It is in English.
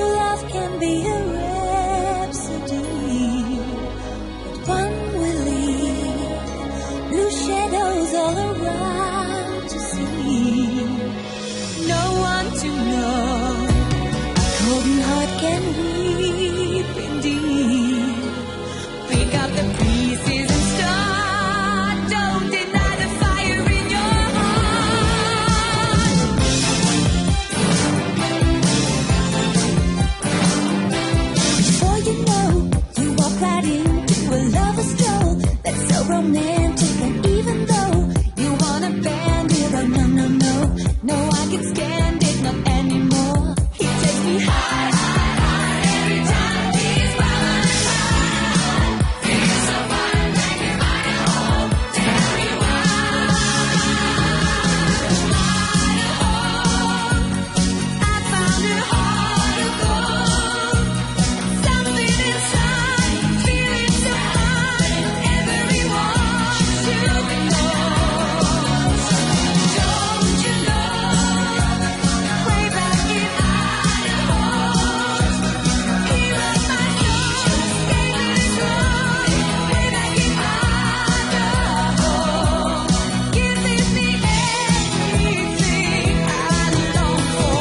love can be a a lover's stroke that's so romantic.